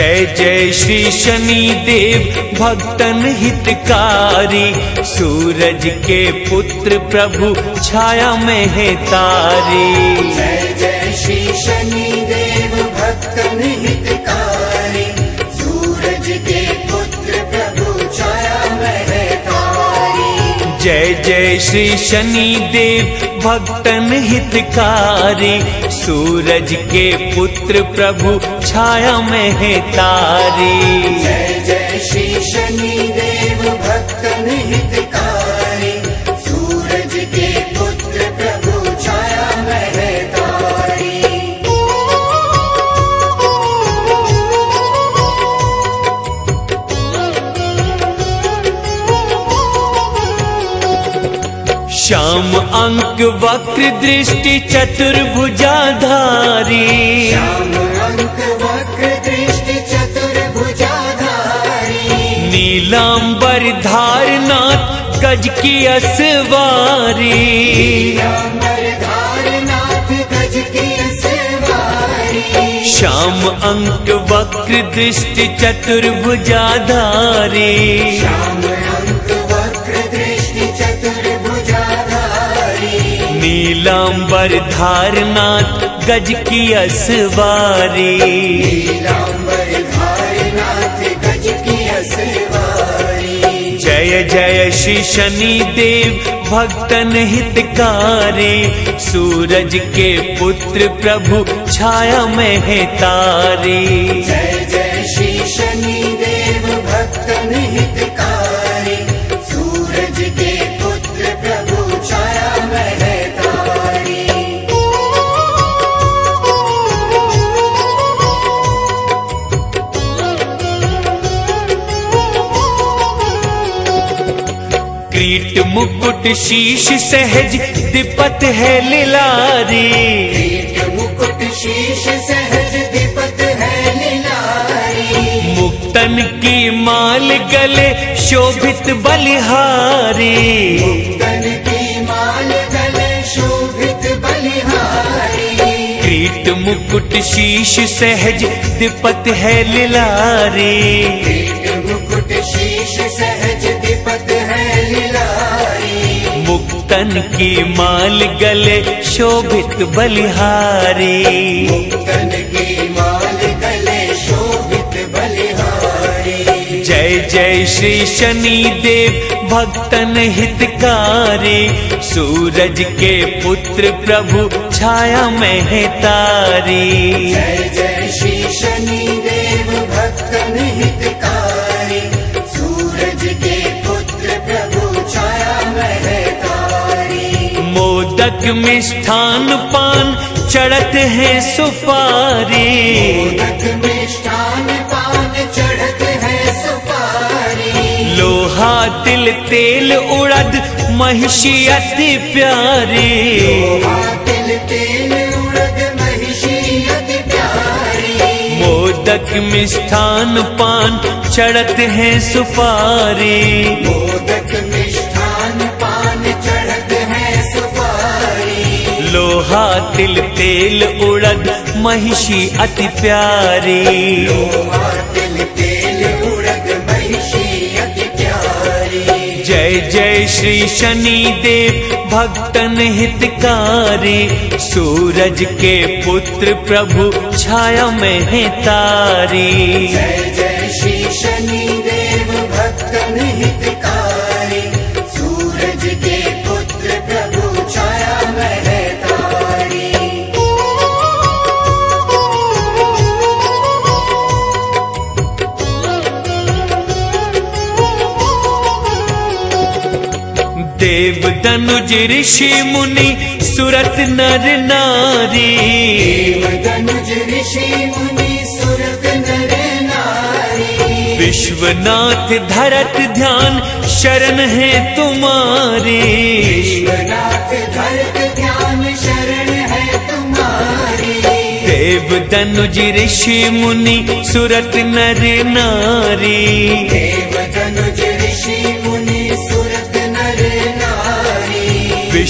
जय जय श्री शनि देव भक्तन हितकारी। सूरज के पुत्र प्रभु छाया में है तारी। जय जय श्री शनि देव भक्तन हितकारी। सूरज के पुत्र प्रभु छाया महकारी जय जय श्री शनि देव भक्तन हितकारी। सूरज के पुत्र प्रभु, छाया में है तारी। जय जय श्री शनि देव, भक्त हितकारी श्याम अंक वक्र दृष्टि चतुर्भुजाधारी। श्याम अंक वक्र दृष्टि चतुर्भुजाधारी। नीलांबर धारनाथ गज की असवारी। श्याम अंक वक्र दृष्टि चतुर्भुजाधारी। श्याम नीलांबर धारनाथ गज की असवारी। नीलांबर धारनाथ गज की सवारी जय जय श्री शनि देव भक्तन हितकारी। सूरज के पुत्र प्रभु छाया में है तारी। जय जय श्री शनि क्रीट मुकुट शीश सहज दिपत है लिलारी पीठ मुकुट शीश सहज दिपत है लीलारी मुक्तन की माल गले शोभित बलिहारी। तन की माल गले शोभित बलिहारी। क्रीट मुकुट शीश सहज दिपत है लिलारी पीठ मुकुट शीश सहज मुक्तन की माल गले शोभित बलिहारी। तन की माल गले शोभित बलिहारी। जय जय श्री शनि देव भक्तन हितकारी। सूरज के पुत्र प्रभु छाया में है तारी जय जय श्री शनि देव भक्तन हितकारी। मोदक मिष्ठान पान चढ़त है सुपारी। मोदक मिष्ठान पान चढ़त है सुपारी। लोहा तिल तेल उड़द महिषी अति प्यारी। तिल तेल उड़द महिषी अति प्यारी। मोदक मिष्ठान पान चढ़त है सुपारी। मोदक लोहा तिल तेल उड़द, महिषी अति प्यारी। तिल तेल उड़द महिषी अति प्यारी जय जय श्री शनि देव भक्तन हितकारी सूरज के पुत्र प्रभु, छाया में है तारी। जय जय श्री शनि देव भक्तन हितकारी देव दनुज ऋषि मुनि सुरत नर नारी। देव धनुज ऋषि मुनि सुरत नर नारी। विश्वनाथ धरत ध्यान शरण है तुम्हारी। विश्वनाथ धरत ध्यान शरण है तुम्हारी। देव दनुज ऋषि मुनि सुरत नर नारी। देव धनुज ऋषि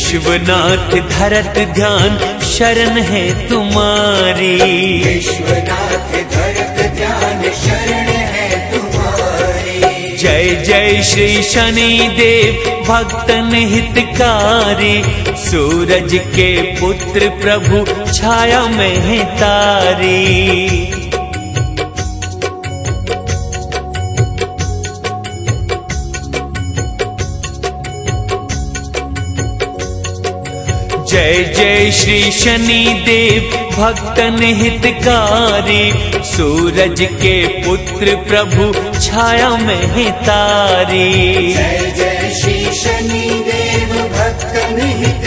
विश्वनाथ धरत ध्यान शरण है तुम्हारी। विश्वनाथ धरत ध्यान शरण है तुम्हारी। जय जय श्री शनि देव भक्तन हितकारी सूरज के पुत्र प्रभु छाया में है तारी। जय जय श्री शनि देव भक्तन हितकारी, सूरज के पुत्र प्रभु, छाया में हितारी जय जय श्री शनि देव भक्तन हित